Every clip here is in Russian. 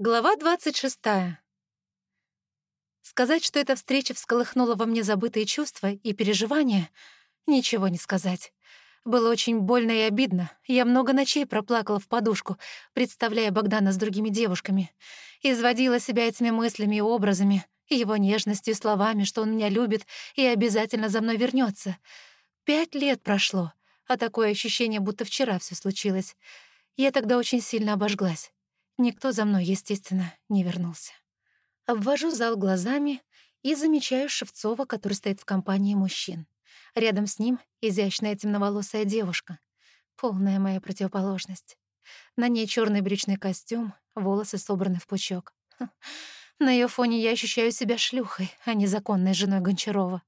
Глава 26. Сказать, что эта встреча всколыхнула во мне забытые чувства и переживания, ничего не сказать. Было очень больно и обидно. Я много ночей проплакала в подушку, представляя Богдана с другими девушками. Изводила себя этими мыслями и образами, его нежностью и словами, что он меня любит и обязательно за мной вернется. Пять лет прошло, а такое ощущение, будто вчера все случилось. Я тогда очень сильно обожглась. Никто за мной, естественно, не вернулся. Обвожу зал глазами и замечаю Шевцова, который стоит в компании мужчин. Рядом с ним изящная темноволосая девушка. Полная моя противоположность. На ней черный брючный костюм, волосы собраны в пучок. На ее фоне я ощущаю себя шлюхой, а не законной женой Гончарова.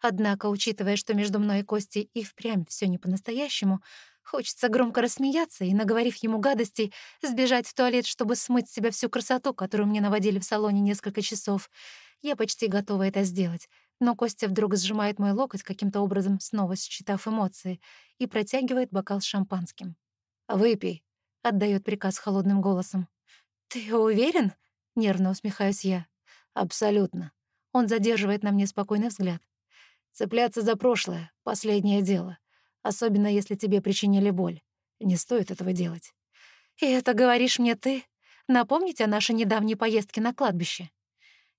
Однако, учитывая, что между мной и Костей и впрямь все не по-настоящему, Хочется громко рассмеяться и, наговорив ему гадостей, сбежать в туалет, чтобы смыть с себя всю красоту, которую мне наводили в салоне несколько часов. Я почти готова это сделать, но Костя вдруг сжимает мой локоть, каким-то образом снова считав эмоции, и протягивает бокал с шампанским. «Выпей», — отдает приказ холодным голосом. «Ты уверен?» — нервно усмехаюсь я. «Абсолютно». Он задерживает на мне спокойный взгляд. «Цепляться за прошлое — последнее дело особенно если тебе причинили боль. Не стоит этого делать. И это говоришь мне ты? Напомнить о нашей недавней поездке на кладбище?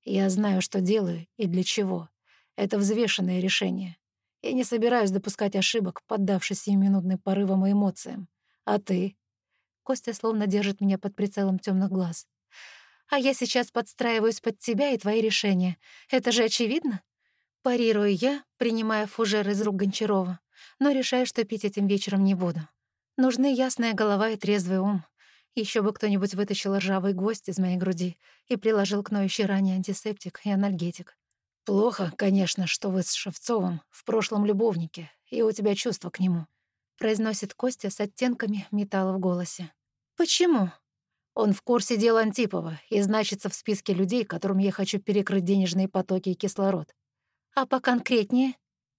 Я знаю, что делаю и для чего. Это взвешенное решение. Я не собираюсь допускать ошибок, поддавшись сиюминутным порывам и эмоциям. А ты? Костя словно держит меня под прицелом темных глаз. А я сейчас подстраиваюсь под тебя и твои решения. Это же очевидно? Парирую я, принимая фужер из рук Гончарова но решаю, что пить этим вечером не буду. Нужны ясная голова и трезвый ум. Еще бы кто-нибудь вытащил ржавый гвоздь из моей груди и приложил к ноющей ране антисептик и анальгетик. «Плохо, конечно, что вы с Шевцовым в прошлом любовнике, и у тебя чувства к нему», — произносит Костя с оттенками металла в голосе. «Почему?» Он в курсе дела Антипова и значится в списке людей, которым я хочу перекрыть денежные потоки и кислород. А поконкретнее?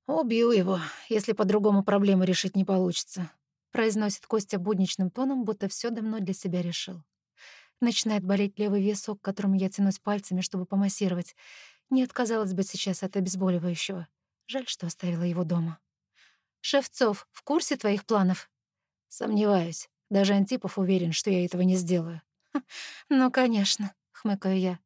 «Убью его, если по-другому проблему решить не получится», — произносит Костя будничным тоном, будто все давно для себя решил. Начинает болеть левый висок, к которому я тянусь пальцами, чтобы помассировать. Не отказалась бы сейчас от обезболивающего. Жаль, что оставила его дома. «Шевцов в курсе твоих планов?» «Сомневаюсь. Даже Антипов уверен, что я этого не сделаю». «Ну, конечно», — хмыкаю я.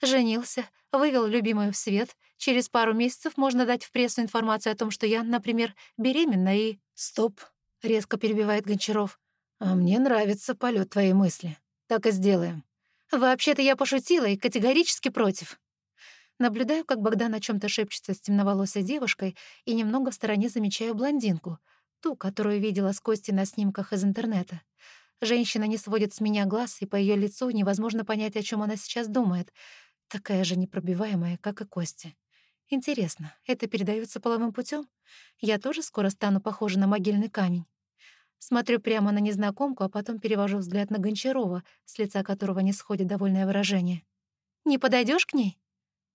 «Женился, вывел любимую в свет — Через пару месяцев можно дать в прессу информацию о том, что я, например, беременна и... Стоп, резко перебивает Гончаров. А мне нравится полет твоей мысли. Так и сделаем. Вообще-то я пошутила и категорически против. Наблюдаю, как Богдан о чем то шепчется с темноволосой девушкой и немного в стороне замечаю блондинку, ту, которую видела с Костей на снимках из интернета. Женщина не сводит с меня глаз, и по ее лицу невозможно понять, о чем она сейчас думает. Такая же непробиваемая, как и Костя. Интересно, это передается половым путем? Я тоже скоро стану похожа на могильный камень. Смотрю прямо на незнакомку, а потом перевожу взгляд на Гончарова, с лица которого не сходит довольное выражение. «Не подойдешь к ней?»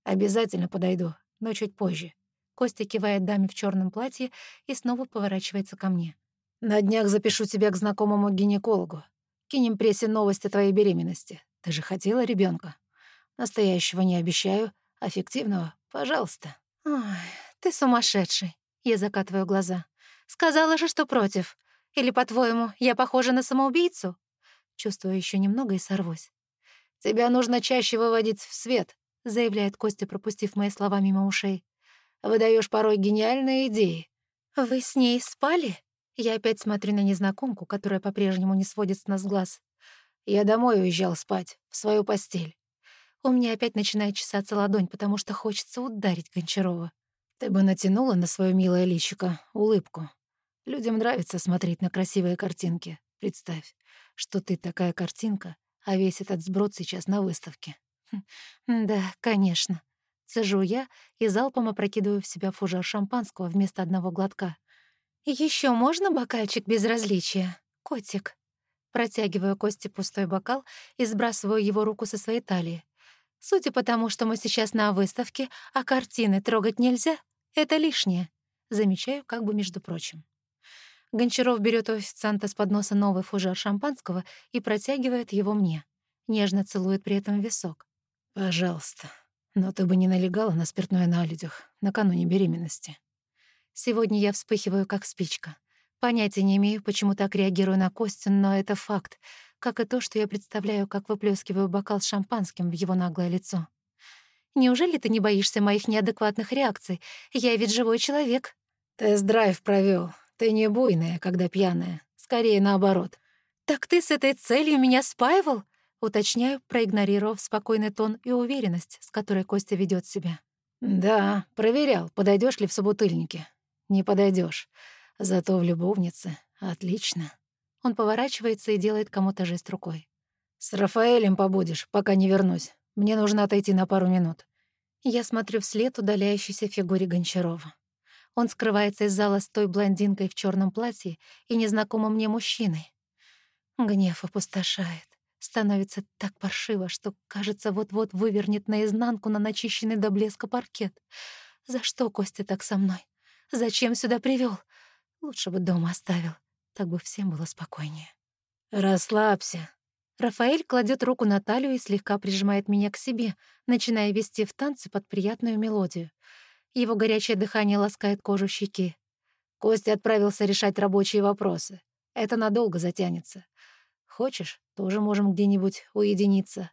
«Обязательно подойду, но чуть позже». Костя кивает даме в черном платье и снова поворачивается ко мне. «На днях запишу тебя к знакомому гинекологу. Кинем прессе новости твоей беременности. Ты же хотела ребенка. Настоящего не обещаю, а фиктивного Пожалуйста». «Ой, ты сумасшедший», — я закатываю глаза. «Сказала же, что против. Или, по-твоему, я похожа на самоубийцу?» Чувствую еще немного и сорвусь. «Тебя нужно чаще выводить в свет», — заявляет Костя, пропустив мои слова мимо ушей. «Выдаешь порой гениальные идеи». «Вы с ней спали?» Я опять смотрю на незнакомку, которая по-прежнему не сводит с нас глаз. Я домой уезжал спать, в свою постель. У меня опять начинает чесаться ладонь, потому что хочется ударить Гончарова. Ты бы натянула на свое милое личико улыбку. Людям нравится смотреть на красивые картинки. Представь, что ты такая картинка, а весь этот сброд сейчас на выставке. Хм, да, конечно. Цежу я и залпом опрокидываю в себя фужер шампанского вместо одного глотка. Еще можно бокальчик безразличия, котик?» Протягиваю Косте пустой бокал и сбрасываю его руку со своей талии. Судя по тому, что мы сейчас на выставке, а картины трогать нельзя, это лишнее. Замечаю, как бы между прочим. Гончаров берет у официанта с подноса новый фужер шампанского и протягивает его мне. нежно целует при этом висок. «Пожалуйста, но ты бы не налегала на спиртное на людях накануне беременности». Сегодня я вспыхиваю, как спичка. Понятия не имею, почему так реагирую на Костю, но это факт, как и то, что я представляю, как выплескиваю бокал с шампанским в его наглое лицо. Неужели ты не боишься моих неадекватных реакций? Я ведь живой человек. Тест-драйв провел. Ты не буйная, когда пьяная. Скорее наоборот. Так ты с этой целью меня спаивал? Уточняю, проигнорировав спокойный тон и уверенность, с которой Костя ведет себя. Да, проверял, подойдешь ли в собутыльнике. Не подойдешь. Зато в любовнице отлично. Он поворачивается и делает кому-то жест рукой. С Рафаэлем побудешь, пока не вернусь. Мне нужно отойти на пару минут. Я смотрю вслед удаляющейся фигуре Гончарова. Он скрывается из зала с той блондинкой в черном платье и незнакомым мне мужчиной. Гнев опустошает. Становится так паршиво, что, кажется, вот-вот вывернет наизнанку на начищенный до блеска паркет. За что Костя так со мной? Зачем сюда привел? Лучше бы дома оставил. Так бы всем было спокойнее. «Расслабься», Рафаэль кладет руку на талию и слегка прижимает меня к себе, начиная вести в танцы под приятную мелодию. Его горячее дыхание ласкает кожу щеки. Костя отправился решать рабочие вопросы. Это надолго затянется. Хочешь, тоже можем где-нибудь уединиться.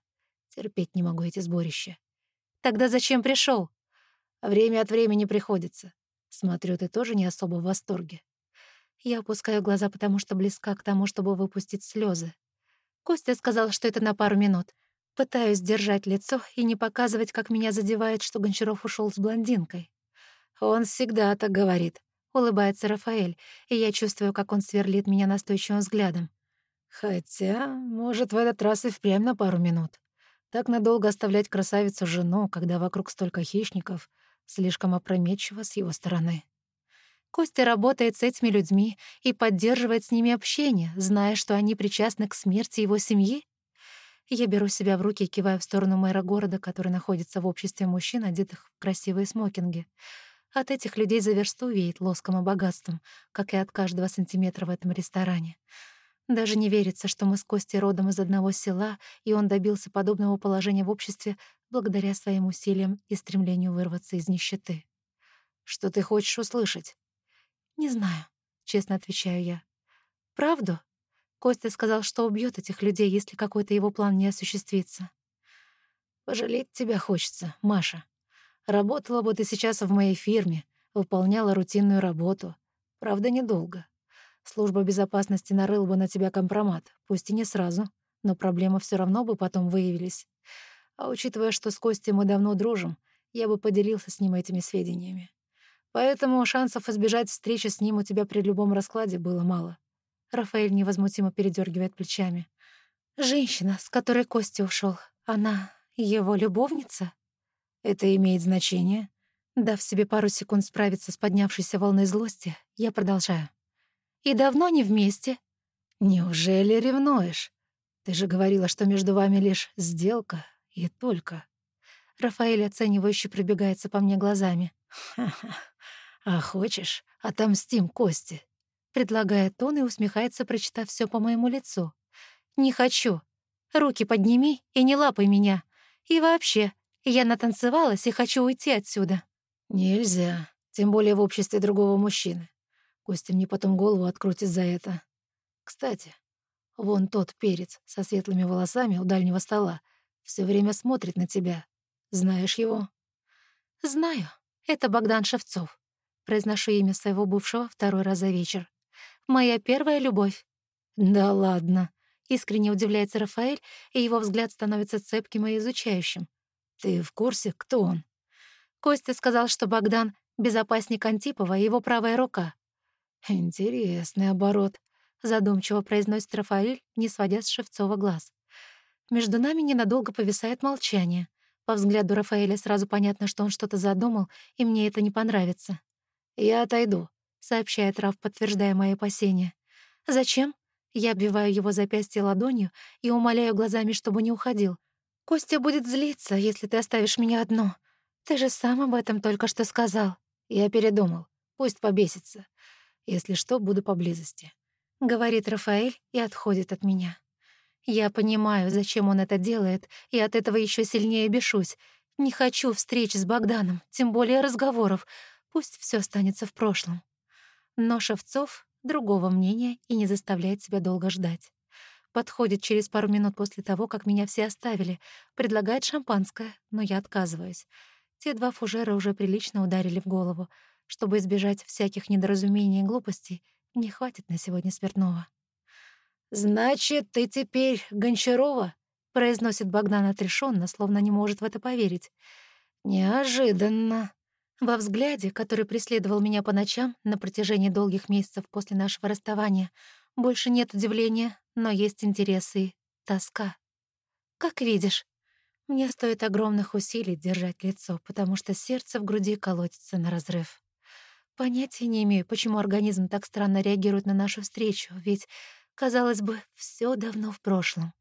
Терпеть не могу эти сборища. Тогда зачем пришел? Время от времени приходится. Смотрю, ты тоже не особо в восторге. Я опускаю глаза, потому что близка к тому, чтобы выпустить слезы. Костя сказал, что это на пару минут. Пытаюсь держать лицо и не показывать, как меня задевает, что Гончаров ушел с блондинкой. «Он всегда так говорит», — улыбается Рафаэль, и я чувствую, как он сверлит меня настойчивым взглядом. «Хотя, может, в этот раз и впрямь на пару минут. Так надолго оставлять красавицу жену, когда вокруг столько хищников, слишком опрометчиво с его стороны». Костя работает с этими людьми и поддерживает с ними общение, зная, что они причастны к смерти его семьи. Я беру себя в руки и киваю в сторону мэра города, который находится в обществе мужчин, одетых в красивые смокинги. От этих людей за версту веет лоском и богатством, как и от каждого сантиметра в этом ресторане. Даже не верится, что мы с Костей родом из одного села, и он добился подобного положения в обществе благодаря своим усилиям и стремлению вырваться из нищеты. «Что ты хочешь услышать?» «Не знаю», — честно отвечаю я. «Правду?» Костя сказал, что убьет этих людей, если какой-то его план не осуществится. «Пожалеть тебя хочется, Маша. Работала бы ты сейчас в моей фирме, выполняла рутинную работу. Правда, недолго. Служба безопасности нарыла бы на тебя компромат, пусть и не сразу, но проблемы все равно бы потом выявились. А учитывая, что с Костей мы давно дружим, я бы поделился с ним этими сведениями. Поэтому шансов избежать встречи с ним у тебя при любом раскладе было мало. Рафаэль невозмутимо передергивает плечами. Женщина, с которой Костя ушел, она его любовница? Это имеет значение? Дав себе пару секунд справиться с поднявшейся волной злости, я продолжаю. И давно не вместе? Неужели ревнуешь? Ты же говорила, что между вами лишь сделка и только. Рафаэль оценивающе пробегается по мне глазами. Ха-ха. «А хочешь, отомстим Косте?» Предлагает он и усмехается, прочитав все по моему лицу. «Не хочу. Руки подними и не лапай меня. И вообще, я натанцевалась и хочу уйти отсюда». «Нельзя, тем более в обществе другого мужчины. Костя мне потом голову открутит за это. Кстати, вон тот перец со светлыми волосами у дальнего стола все время смотрит на тебя. Знаешь его?» «Знаю. Это Богдан Шевцов. Произношу имя своего бывшего второй раз за вечер. «Моя первая любовь». «Да ладно», — искренне удивляется Рафаэль, и его взгляд становится цепким и изучающим. «Ты в курсе, кто он?» Костя сказал, что Богдан — безопасник Антипова и его правая рука. «Интересный оборот», — задумчиво произносит Рафаэль, не сводя с Шевцова глаз. Между нами ненадолго повисает молчание. По взгляду Рафаэля сразу понятно, что он что-то задумал, и мне это не понравится. «Я отойду», — сообщает Раф, подтверждая мои опасения. «Зачем?» Я обвиваю его запястье ладонью и умоляю глазами, чтобы не уходил. «Костя будет злиться, если ты оставишь меня одну. Ты же сам об этом только что сказал». Я передумал. Пусть побесится. Если что, буду поблизости. Говорит Рафаэль и отходит от меня. Я понимаю, зачем он это делает, и от этого еще сильнее бешусь. Не хочу встреч с Богданом, тем более разговоров. Пусть все останется в прошлом. Но Шевцов другого мнения и не заставляет себя долго ждать. Подходит через пару минут после того, как меня все оставили, предлагает шампанское, но я отказываюсь. Те два фужера уже прилично ударили в голову. Чтобы избежать всяких недоразумений и глупостей, мне хватит на сегодня спиртного. «Значит, ты теперь Гончарова?» — произносит Богдан отрешенно, словно не может в это поверить. «Неожиданно». Во взгляде, который преследовал меня по ночам на протяжении долгих месяцев после нашего расставания, больше нет удивления, но есть интересы и тоска. Как видишь, мне стоит огромных усилий держать лицо, потому что сердце в груди колотится на разрыв. Понятия не имею, почему организм так странно реагирует на нашу встречу, ведь, казалось бы, все давно в прошлом.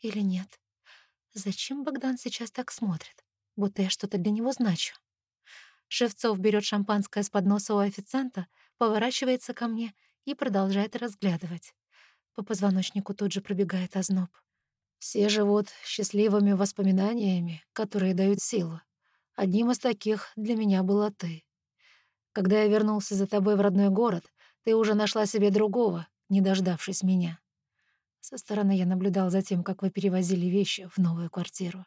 Или нет? Зачем Богдан сейчас так смотрит, будто я что-то для него значу? Шевцов берет шампанское с подноса у официанта, поворачивается ко мне и продолжает разглядывать. По позвоночнику тут же пробегает озноб. Все живут счастливыми воспоминаниями, которые дают силу. Одним из таких для меня была ты. Когда я вернулся за тобой в родной город, ты уже нашла себе другого, не дождавшись меня. Со стороны я наблюдал за тем, как вы перевозили вещи в новую квартиру.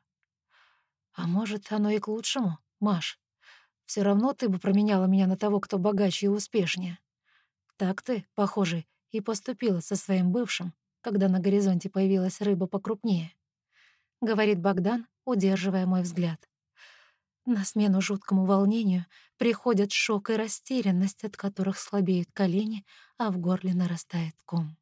А может, оно и к лучшему, Маш. Все равно ты бы променяла меня на того, кто богаче и успешнее. Так ты, похоже, и поступила со своим бывшим, когда на горизонте появилась рыба покрупнее. Говорит Богдан, удерживая мой взгляд. На смену жуткому волнению приходят шок и растерянность, от которых слабеют колени, а в горле нарастает ком.